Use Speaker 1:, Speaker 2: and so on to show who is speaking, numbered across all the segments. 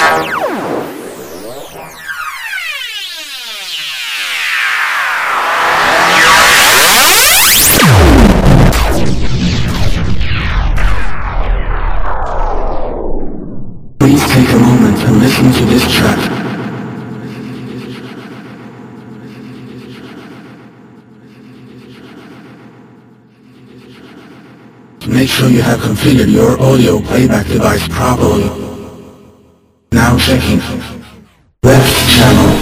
Speaker 1: Please take a moment and listen to this track. Make sure you have configured your audio playback device properly. Now checking. Left channel.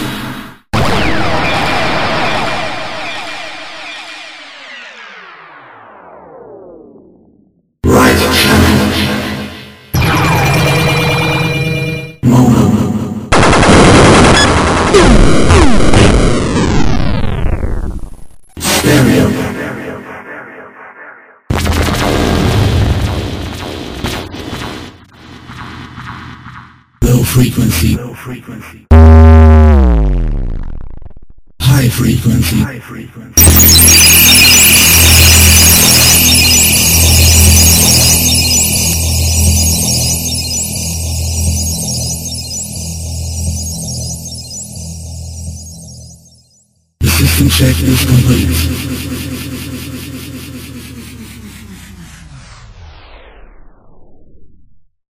Speaker 1: Right channel. Mono. Frequency. Low frequency. High frequency. High frequency. The system check is complete.